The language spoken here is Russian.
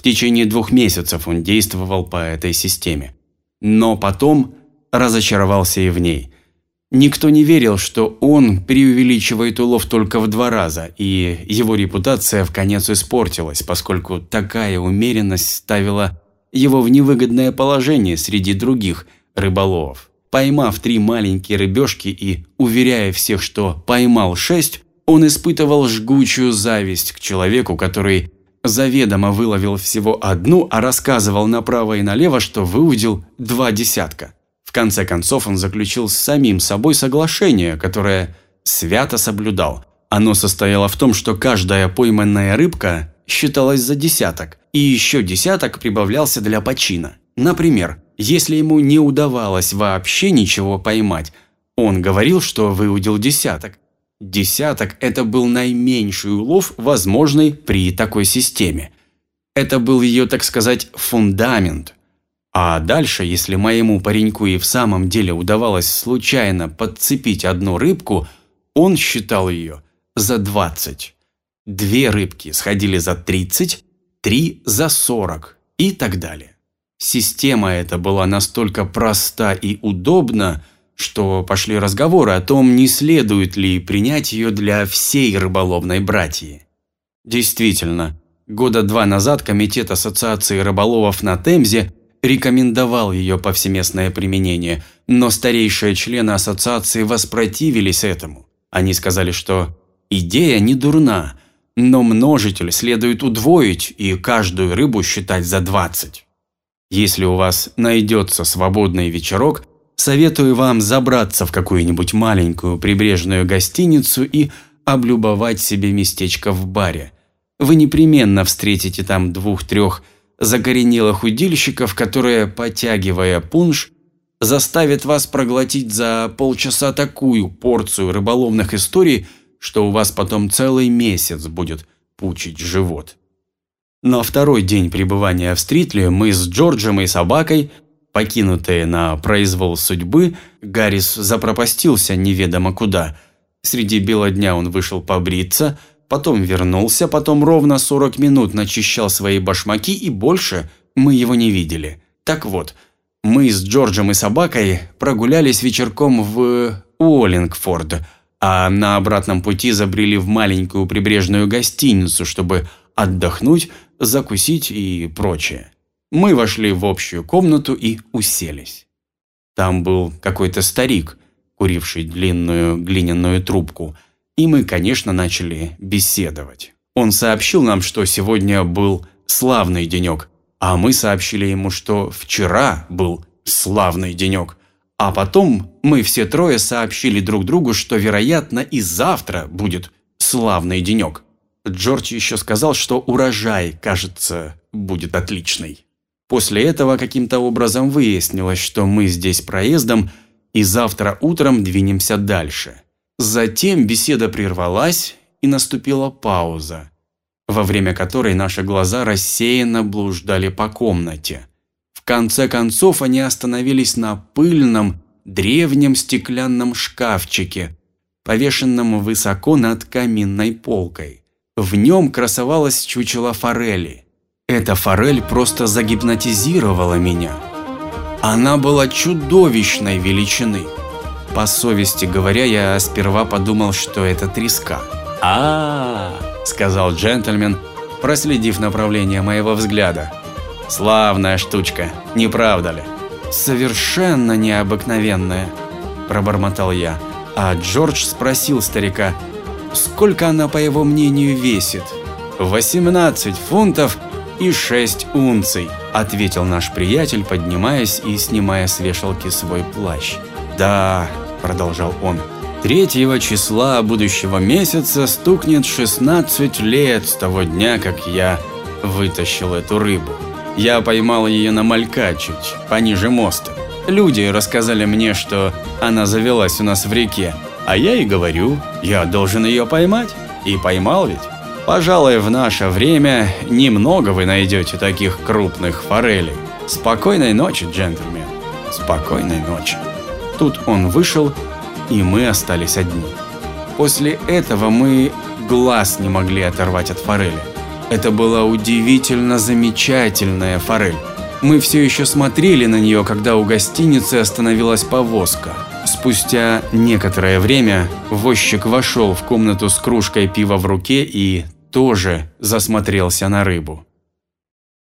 В течение двух месяцев он действовал по этой системе. Но потом разочаровался и в ней. Никто не верил, что он преувеличивает улов только в два раза, и его репутация в конец испортилась, поскольку такая умеренность ставила его в невыгодное положение среди других рыболовов. Поймав три маленькие рыбешки и уверяя всех, что поймал шесть, он испытывал жгучую зависть к человеку, который заведомо выловил всего одну, а рассказывал направо и налево, что выудил два десятка. В конце концов он заключил с самим собой соглашение, которое свято соблюдал. Оно состояло в том, что каждая пойманная рыбка считалась за десяток, и еще десяток прибавлялся для почина. Например, если ему не удавалось вообще ничего поймать, он говорил, что выудил десяток. Десяток – это был наименьший улов, возможный при такой системе. Это был ее, так сказать, фундамент – а дальше, если моему пареньку и в самом деле удавалось случайно подцепить одну рыбку, он считал ее за 20. Две рыбки сходили за 30, три за 40 и так далее. Система эта была настолько проста и удобна, что пошли разговоры о том, не следует ли принять ее для всей рыболовной братьи. Действительно, года два назад Комитет Ассоциации рыболовов на Темзе рекомендовал ее повсеместное применение, но старейшие члены ассоциации воспротивились этому. Они сказали, что идея не дурна, но множитель следует удвоить и каждую рыбу считать за 20. Если у вас найдется свободный вечерок, советую вам забраться в какую-нибудь маленькую прибрежную гостиницу и облюбовать себе местечко в баре. Вы непременно встретите там двух-трех загоренелых удильщиков, которые, потягивая пунш, заставят вас проглотить за полчаса такую порцию рыболовных историй, что у вас потом целый месяц будет пучить живот. На второй день пребывания в Стритле мы с Джорджем и собакой, покинутые на произвол судьбы, Гаррис запропастился неведомо куда. Среди бела дня он вышел побриться – Потом вернулся, потом ровно 40 минут начищал свои башмаки и больше мы его не видели. Так вот, мы с Джорджем и собакой прогулялись вечерком в Уоллингфорд, а на обратном пути забрели в маленькую прибрежную гостиницу, чтобы отдохнуть, закусить и прочее. Мы вошли в общую комнату и уселись. Там был какой-то старик, куривший длинную глиняную трубку – и мы, конечно, начали беседовать. Он сообщил нам, что сегодня был славный денек, а мы сообщили ему, что вчера был славный денек. А потом мы все трое сообщили друг другу, что, вероятно, и завтра будет славный денек. Джордж еще сказал, что урожай, кажется, будет отличный. После этого каким-то образом выяснилось, что мы здесь проездом и завтра утром двинемся дальше. Затем беседа прервалась, и наступила пауза, во время которой наши глаза рассеянно блуждали по комнате. В конце концов они остановились на пыльном, древнем стеклянном шкафчике, повешенном высоко над каминной полкой. В нем красовалась чучело форели. Эта форель просто загипнотизировала меня. Она была чудовищной величины – по совести говоря, я сперва подумал, что это треска. а, -а, -а сказал джентльмен, проследив направление моего взгляда. «Славная штучка, не правда ли?» «Совершенно необыкновенная», – пробормотал я. А Джордж спросил старика, сколько она, по его мнению, весит. «18 фунтов и 6 унций», – ответил наш приятель, поднимаясь и снимая с вешалки свой плащ. «Да», – продолжал он, – «третьего числа будущего месяца стукнет 16 лет с того дня, как я вытащил эту рыбу. Я поймал ее на малька чуть пониже моста. Люди рассказали мне, что она завелась у нас в реке, а я и говорю, я должен ее поймать. И поймал ведь. Пожалуй, в наше время немного вы найдете таких крупных форелей. Спокойной ночи, джентльмен. Спокойной ночи. Тут он вышел, и мы остались одни. После этого мы глаз не могли оторвать от форели. Это была удивительно замечательная форель. Мы все еще смотрели на нее, когда у гостиницы остановилась повозка. Спустя некоторое время возчик вошел в комнату с кружкой пива в руке и тоже засмотрелся на рыбу.